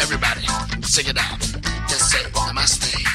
Everybody, sing it out. Just say namaste.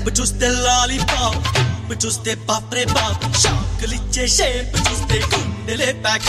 Step చూస్తే lollipop tip చూస్తే పాప్రే pop షాకులిచ్చే shape చూస్తే గుండెలే ప్యాక్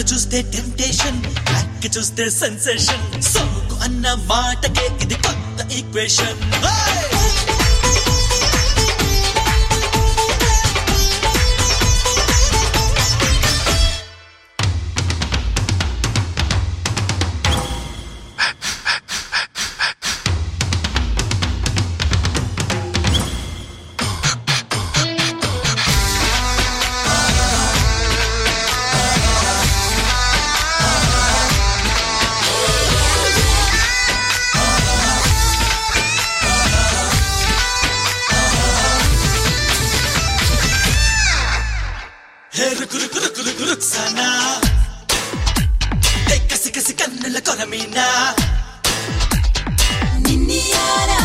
అటు చూస్తే టెంప్టేషన్ బ్యాక్ చూస్తే సెన్సేషన్ సోకు అన్న మాటకే ఇది కొత్త ఈక్వేషన్ కురుకు కురుకు కురుక్సానా కసి కసి కన్నుల కొరమీనా నిన్నియారా